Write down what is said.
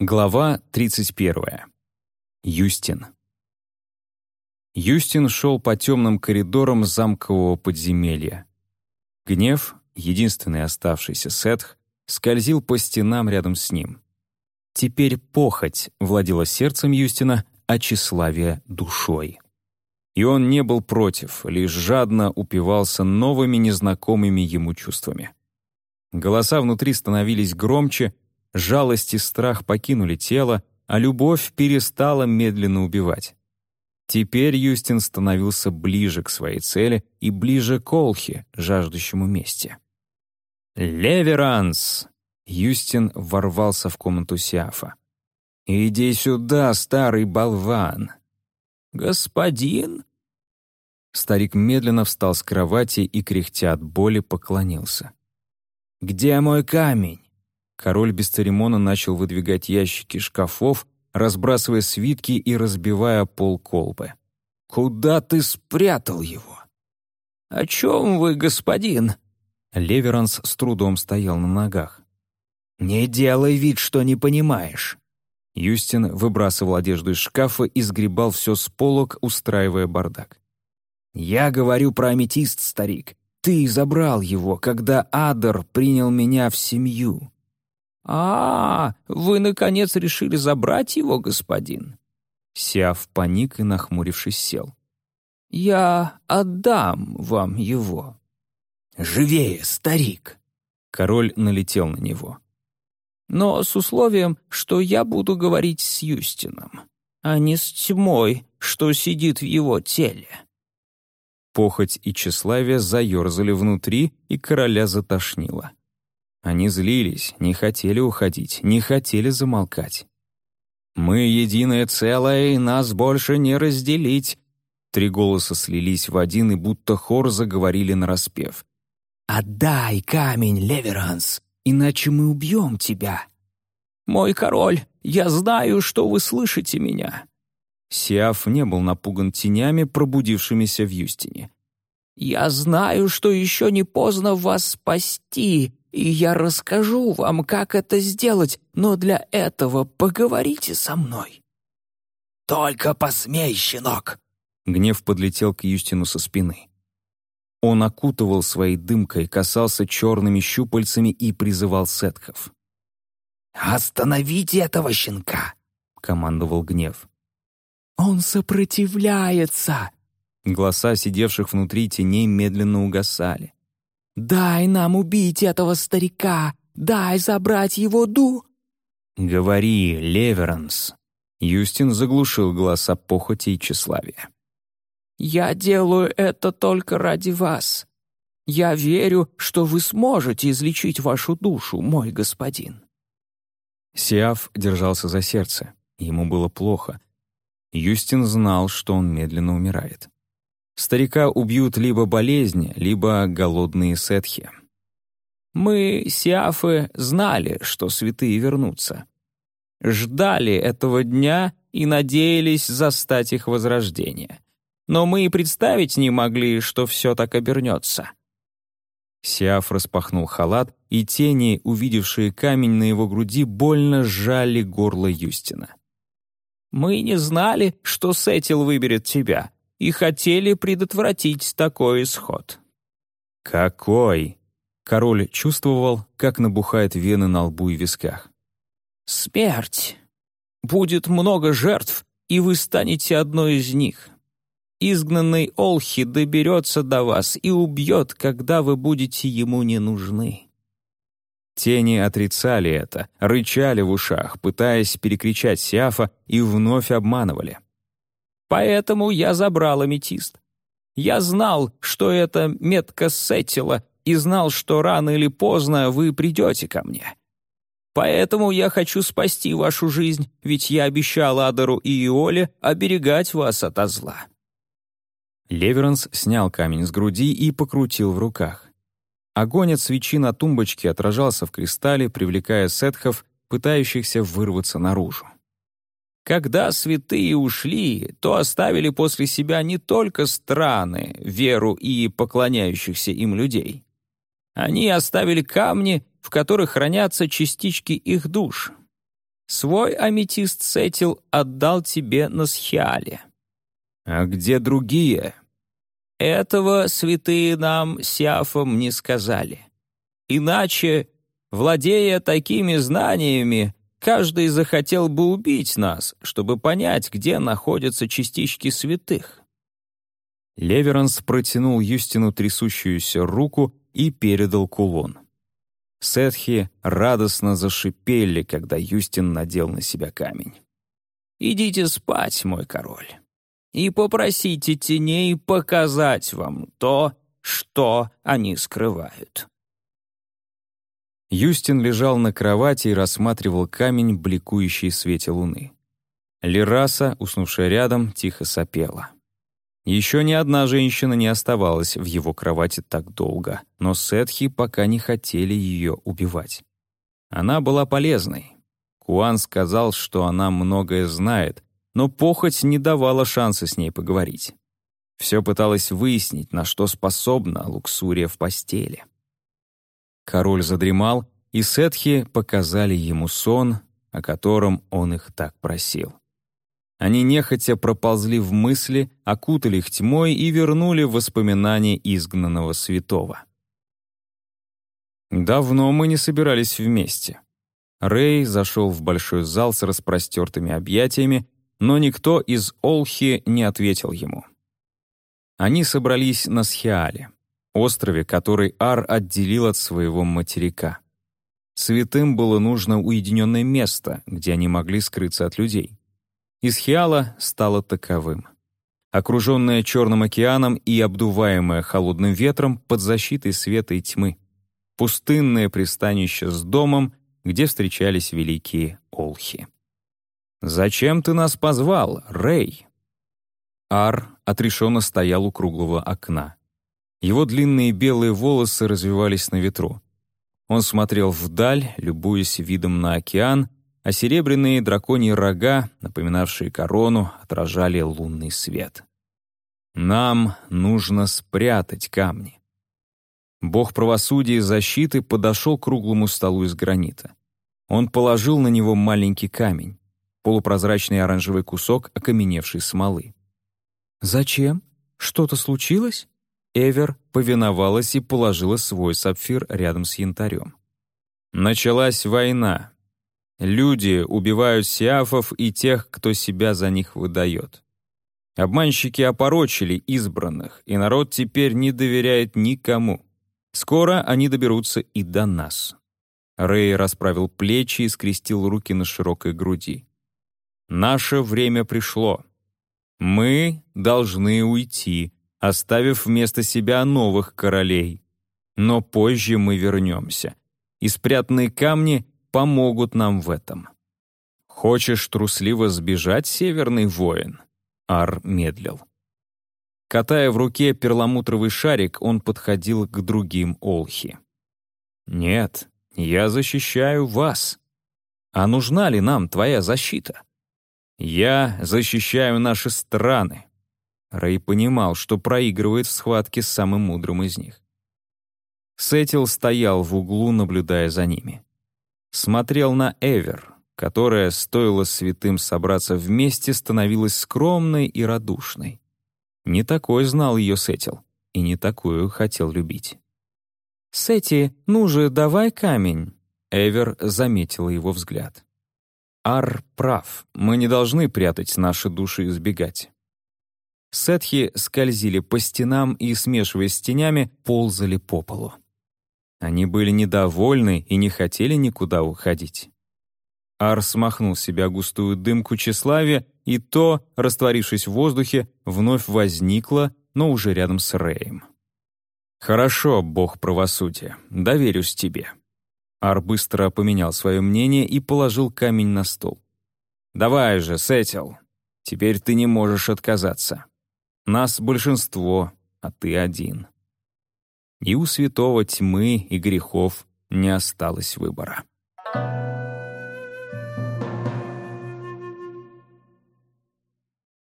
Глава 31. Юстин. Юстин шел по темным коридорам замкового подземелья. Гнев, единственный оставшийся сетх, скользил по стенам рядом с ним. Теперь похоть владела сердцем Юстина, а тщеславие — душой. И он не был против, лишь жадно упивался новыми незнакомыми ему чувствами. Голоса внутри становились громче — жалость и страх покинули тело, а любовь перестала медленно убивать. Теперь Юстин становился ближе к своей цели и ближе к Олхе, жаждущему мести. «Леверанс!» Юстин ворвался в комнату Сиафа. «Иди сюда, старый болван!» «Господин?» Старик медленно встал с кровати и, кряхтя от боли, поклонился. «Где мой камень?» Король без церемона начал выдвигать ящики шкафов, разбрасывая свитки и разбивая пол колбы. «Куда ты спрятал его?» «О чем вы, господин?» Леверанс с трудом стоял на ногах. «Не делай вид, что не понимаешь». Юстин выбрасывал одежду из шкафа и сгребал все с полок, устраивая бардак. «Я говорю про аметист, старик. Ты забрал его, когда Адер принял меня в семью. «А, вы, наконец, решили забрать его, господин?» Сиав паник и, нахмурившись, сел. «Я отдам вам его». «Живее, старик!» Король налетел на него. «Но с условием, что я буду говорить с Юстином, а не с тьмой, что сидит в его теле». Похоть и тщеславие заерзали внутри, и короля затошнило. Они злились, не хотели уходить, не хотели замолкать. «Мы единое целое, и нас больше не разделить!» Три голоса слились в один и будто хор заговорили нараспев. «Отдай камень, Леверанс, иначе мы убьем тебя!» «Мой король, я знаю, что вы слышите меня!» Сиаф не был напуган тенями, пробудившимися в Юстине. «Я знаю, что еще не поздно вас спасти, и я расскажу вам, как это сделать, но для этого поговорите со мной». «Только посмей, щенок!» Гнев подлетел к Юстину со спины. Он окутывал своей дымкой, касался черными щупальцами и призывал сетхов. «Остановите этого щенка!» — командовал гнев. «Он сопротивляется!» Голоса сидевших внутри теней медленно угасали. «Дай нам убить этого старика! Дай забрать его ду...» «Говори, Леверанс!» Юстин заглушил голоса похоти и тщеславия. «Я делаю это только ради вас. Я верю, что вы сможете излечить вашу душу, мой господин». Сиаф держался за сердце. Ему было плохо. Юстин знал, что он медленно умирает. Старика убьют либо болезнь, либо голодные сетхи. Мы, сиафы, знали, что святые вернутся. Ждали этого дня и надеялись застать их возрождение. Но мы и представить не могли, что все так обернется. Сиаф распахнул халат, и тени, увидевшие камень на его груди, больно сжали горло Юстина. «Мы не знали, что Сетил выберет тебя», и хотели предотвратить такой исход. «Какой?» Король чувствовал, как набухают вены на лбу и висках. «Смерть. Будет много жертв, и вы станете одной из них. Изгнанный Олхи доберется до вас и убьет, когда вы будете ему не нужны». Тени отрицали это, рычали в ушах, пытаясь перекричать Сиафа, и вновь обманывали. Поэтому я забрал аметист. Я знал, что это метка Сеттила, и знал, что рано или поздно вы придете ко мне. Поэтому я хочу спасти вашу жизнь, ведь я обещал Адару и Иоле оберегать вас от зла». Леверанс снял камень с груди и покрутил в руках. Огонь от свечи на тумбочке отражался в кристалле, привлекая сетхов, пытающихся вырваться наружу. Когда святые ушли, то оставили после себя не только страны, веру и поклоняющихся им людей. Они оставили камни, в которых хранятся частички их душ. Свой аметист Сетил отдал тебе на схиале». «А где другие?» «Этого святые нам Сиафом не сказали. Иначе, владея такими знаниями, каждый захотел бы убить нас, чтобы понять, где находятся частички святых». Леверанс протянул Юстину трясущуюся руку и передал кулон. Сетхи радостно зашипели, когда Юстин надел на себя камень. «Идите спать, мой король, и попросите теней показать вам то, что они скрывают». Юстин лежал на кровати и рассматривал камень, бликующий в свете луны. Лераса, уснувшая рядом, тихо сопела. Еще ни одна женщина не оставалась в его кровати так долго, но Сетхи пока не хотели ее убивать. Она была полезной. Куан сказал, что она многое знает, но похоть не давала шанса с ней поговорить. Все пыталась выяснить, на что способна Луксурия в постели. Король задремал, и Сетхи показали ему сон, о котором он их так просил. Они нехотя проползли в мысли, окутали их тьмой и вернули воспоминания изгнанного святого. Давно мы не собирались вместе. Рэй зашел в большой зал с распростертыми объятиями, но никто из Олхи не ответил ему. Они собрались на Схиале, острове, который Ар отделил от своего материка. Святым было нужно уединенное место, где они могли скрыться от людей. Исхиала стала таковым. Окруженная Черным океаном и обдуваемая холодным ветром под защитой света и тьмы. Пустынное пристанище с домом, где встречались великие олхи. «Зачем ты нас позвал, Рэй?» Ар отрешенно стоял у круглого окна. Его длинные белые волосы развивались на ветру. Он смотрел вдаль, любуясь видом на океан, а серебряные драконьи рога, напоминавшие корону, отражали лунный свет. Нам нужно спрятать камни. Бог правосудия и защиты подошел к круглому столу из гранита. Он положил на него маленький камень, полупрозрачный оранжевый кусок окаменевшей смолы. «Зачем? Что-то случилось?» Эвер повиновалась и положила свой сапфир рядом с янтарем. Началась война, Люди убивают сиафов и тех, кто себя за них выдает. Обманщики опорочили избранных, и народ теперь не доверяет никому. Скоро они доберутся и до нас. Рэй расправил плечи и скрестил руки на широкой груди. «Наше время пришло. Мы должны уйти, оставив вместо себя новых королей. Но позже мы вернемся, и спрятанные камни помогут нам в этом. Хочешь трусливо сбежать, северный воин? Ар медлил. Катая в руке перламутровый шарик, он подходил к другим Олхи. «Нет, я защищаю вас. А нужна ли нам твоя защита? Я защищаю наши страны». Рэй понимал, что проигрывает в схватке с самым мудрым из них. Сетил стоял в углу, наблюдая за ними смотрел на Эвер, которая, стоило святым собраться вместе, становилась скромной и радушной. Не такой знал ее Сетил, и не такую хотел любить. «Сети, ну же, давай камень!» Эвер заметила его взгляд. «Ар прав, мы не должны прятать наши души и избегать». Сетхи скользили по стенам и, смешиваясь с тенями, ползали по полу. Они были недовольны и не хотели никуда уходить. Арс смахнул себя густую дымку тщеславия, и то, растворившись в воздухе, вновь возникло, но уже рядом с Рэем. «Хорошо, бог правосудия, доверюсь тебе». Ар быстро поменял свое мнение и положил камень на стол. «Давай же, Сетил, теперь ты не можешь отказаться. Нас большинство, а ты один» и у святого тьмы и грехов не осталось выбора. Thank you.